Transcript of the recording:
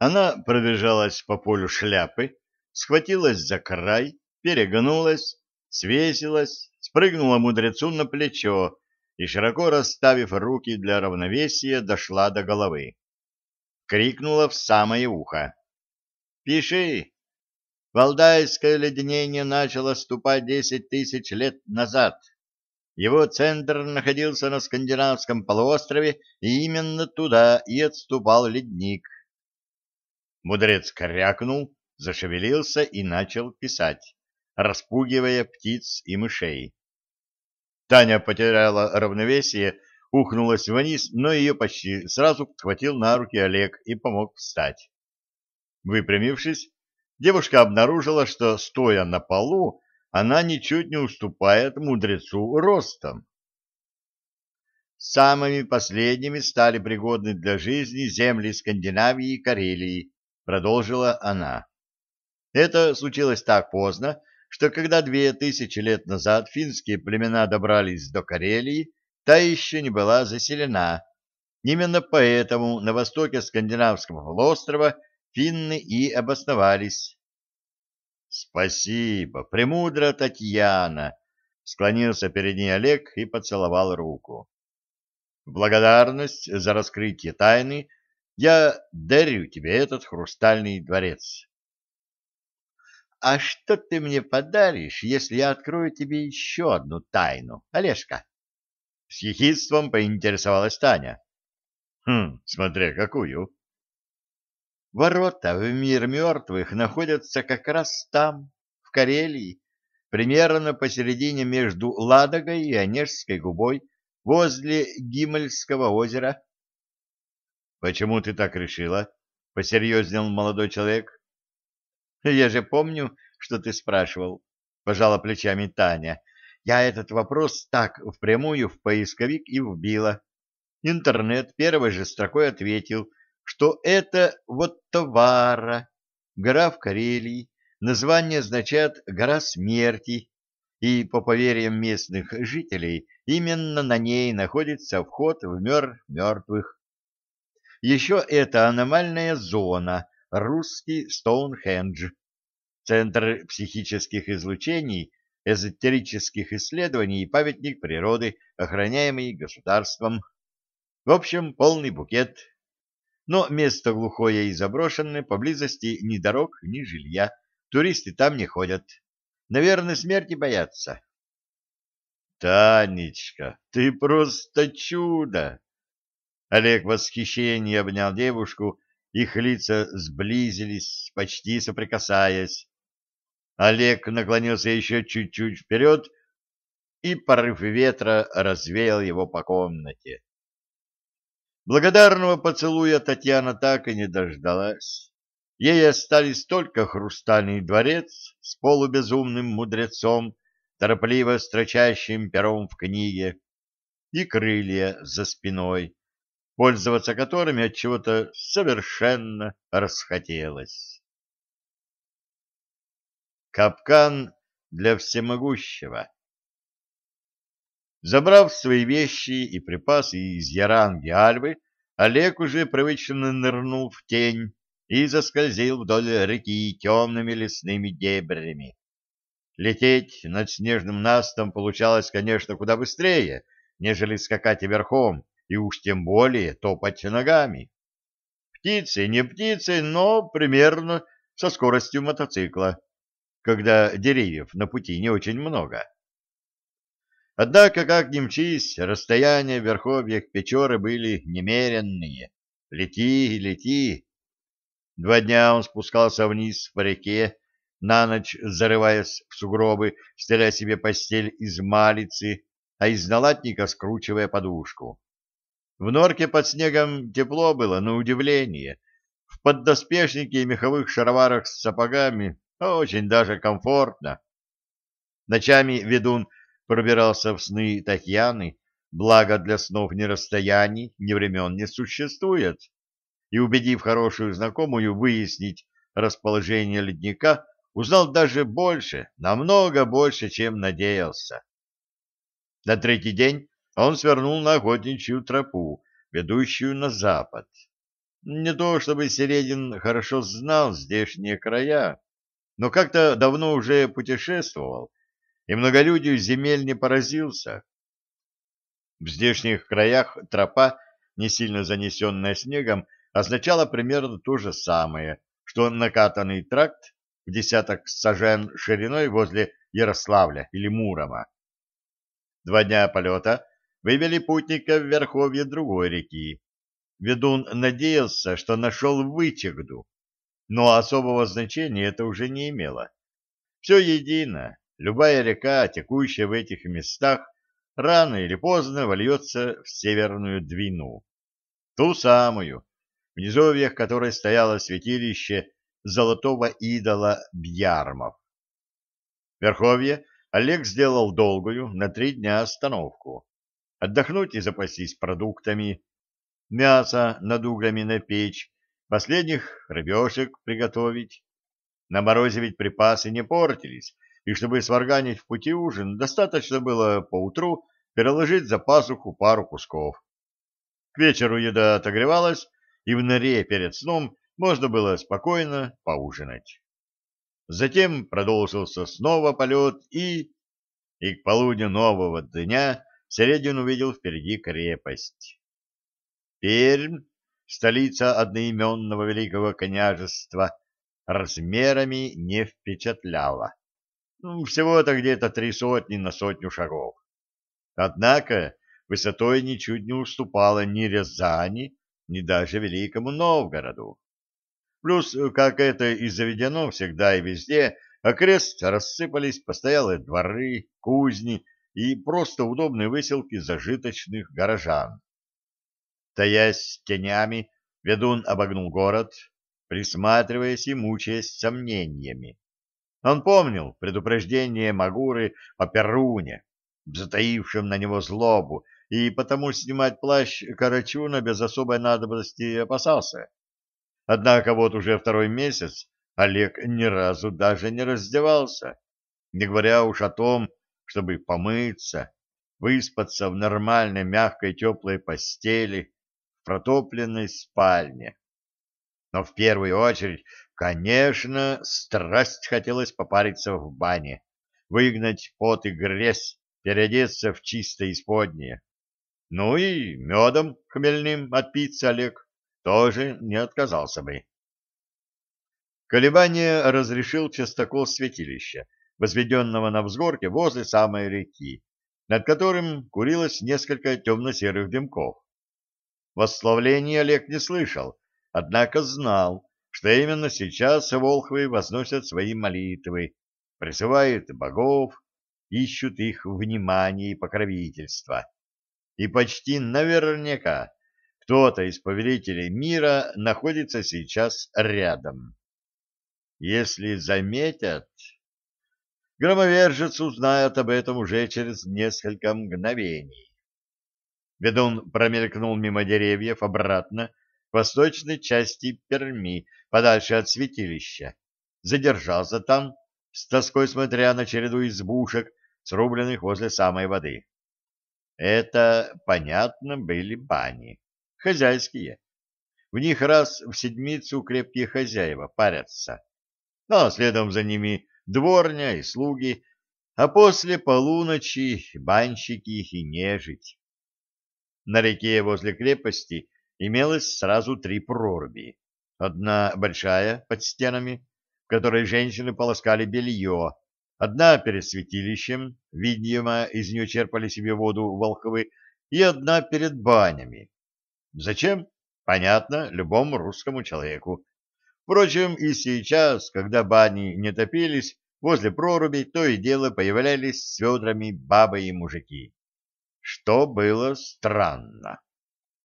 Она пробежалась по полю шляпы, схватилась за край, перегнулась, свесилась, спрыгнула мудрецу на плечо и, широко расставив руки для равновесия, дошла до головы. Крикнула в самое ухо. «Пиши! Валдайское леденение начало ступать десять тысяч лет назад. Его центр находился на скандинавском полуострове, и именно туда и отступал ледник. Мудрец крякнул, зашевелился и начал писать, распугивая птиц и мышей. Таня потеряла равновесие, ухнулась вниз, но ее почти сразу схватил на руки Олег и помог встать. Выпрямившись, девушка обнаружила, что, стоя на полу, она ничуть не уступает мудрецу ростом. Самыми последними стали пригодны для жизни земли Скандинавии и Карелии, продолжила она. Это случилось так поздно, что когда две тысячи лет назад финские племена добрались до Карелии, та еще не была заселена. Именно поэтому на востоке скандинавского полуострова финны и обосновались. «Спасибо, премудра Татьяна!» — склонился перед ней Олег и поцеловал руку. «В благодарность за раскрытие тайны я дарю тебе этот хрустальный дворец. — А что ты мне подаришь, если я открою тебе еще одну тайну, Олежка? С ехидством поинтересовалась Таня. — Хм, смотря какую. — Ворота в мир мертвых находятся как раз там, в Карелии, примерно посередине между Ладогой и Онежской губой, возле Гимельского озера. Почему ты так решила? Посерьезнел молодой человек. Я же помню, что ты спрашивал, пожала плечами Таня. Я этот вопрос так впрямую в поисковик и вбила. Интернет первой же строкой ответил, что это вот товара, гора в Карелии, название означает «гора смерти», и, по поверьям местных жителей, именно на ней находится вход в мир мертвых. Еще это аномальная зона, русский Стоунхендж, центр психических излучений, эзотерических исследований и памятник природы, охраняемый государством. В общем, полный букет. Но место глухое и заброшенное, поблизости ни дорог, ни жилья. Туристы там не ходят. Наверное, смерти боятся. Танечка, ты просто чудо! Олег в восхищении обнял девушку, их лица сблизились, почти соприкасаясь. Олег наклонился еще чуть-чуть вперед, и порыв ветра развеял его по комнате. Благодарного поцелуя Татьяна так и не дождалась. Ей остались только хрустальный дворец с полубезумным мудрецом, торопливо строчащим пером в книге, и крылья за спиной, пользоваться которыми от чего-то совершенно расхотелось. Капкан для всемогущего Забрав свои вещи и припасы из Яранги Альвы, Олег уже привычно нырнул в тень и заскользил вдоль реки темными лесными дебрями. Лететь над снежным настом получалось, конечно, куда быстрее, нежели скакать верхом, и уж тем более топать ногами. Птицы не птицы, но примерно со скоростью мотоцикла, когда деревьев на пути не очень много. Однако, как ни мчись, расстояния в верховьях Печоры были немеренные. Лети, лети. Два дня он спускался вниз по реке, на ночь зарываясь в сугробы, стеля себе постель из малицы, а из налатника скручивая подушку. В норке под снегом тепло было, на удивление. В поддоспешнике и меховых шароварах с сапогами очень даже комфортно. Ночами ведун пробирался в сны Татьяны, благо для снов ни расстояний, ни времен не существует, и, убедив хорошую знакомую выяснить расположение ледника, узнал даже больше, намного больше, чем надеялся. На третий день он свернул на охотничью тропу, ведущую на запад. Не то чтобы Середин хорошо знал здешние края, но как-то давно уже путешествовал, и многолюдию земель не поразился. В здешних краях тропа, не сильно занесенная снегом, означала примерно то же самое, что накатанный тракт в десяток сажен шириной возле Ярославля или Мурома. Два дня полета вывели путника в верховье другой реки. Ведун надеялся, что нашел вычегду, но особого значения это уже не имело. Все едино, любая река, текущая в этих местах, рано или поздно вольется в Северную Двину. Ту самую, в низовьях которой стояло святилище золотого идола Бьярмов. Верховье Олег сделал долгую, на три дня остановку. Отдохнуть и запастись продуктами, мясо над углями на печь, последних рыбешек приготовить. На морозе ведь припасы не портились, и чтобы сварганить в пути ужин, достаточно было поутру переложить за пазуху пару кусков. К вечеру еда отогревалась, и в норе перед сном можно было спокойно поужинать. Затем продолжился снова полет, и... И к полудню нового дня Середин увидел впереди крепость. Пермь, столица одноименного великого княжества, размерами не впечатляла. Ну, всего-то где-то три сотни на сотню шагов. Однако высотой ничуть не уступала ни Рязани, ни даже Великому Новгороду. Плюс, как это и заведено всегда и везде, окрест рассыпались постоялые дворы, кузни и просто удобные выселки зажиточных горожан. Таясь тенями, ведун обогнул город, присматриваясь и мучаясь сомнениями. Он помнил предупреждение Магуры о Перуне, затаившем на него злобу, и потому снимать плащ Карачуна без особой надобности опасался. Однако вот уже второй месяц Олег ни разу даже не раздевался, не говоря уж о том, чтобы помыться, выспаться в нормальной мягкой теплой постели в протопленной спальне. Но в первую очередь, конечно, страсть хотелось попариться в бане, выгнать пот и грязь, переодеться в чистое исподнее. Ну и медом хмельным отпиться Олег тоже не отказался бы. Колебание разрешил частокол святилища, возведенного на взгорке возле самой реки, над которым курилось несколько темно-серых дымков. Восславления Олег не слышал, однако знал, что именно сейчас волхвы возносят свои молитвы, призывают богов, ищут их внимания и покровительства. И почти наверняка кто-то из повелителей мира находится сейчас рядом. Если заметят... Громовержец узнает об этом уже через несколько мгновений. Ведун промелькнул мимо деревьев обратно к восточной части Перми, подальше от святилища. Задержался там, с тоской смотря на череду избушек, срубленных возле самой воды. Это, понятно, были бани хозяйские. В них раз в седмицу крепкие хозяева парятся. А следом за ними дворня и слуги, а после полуночи банщики и нежить. На реке возле крепости имелось сразу три проруби. Одна большая, под стенами, в которой женщины полоскали белье, одна перед святилищем, видимо, из нее черпали себе воду волховы, и одна перед банями, Зачем? Понятно любому русскому человеку. Впрочем, и сейчас, когда бани не топились, возле проруби то и дело появлялись с ведрами бабы и мужики. Что было странно.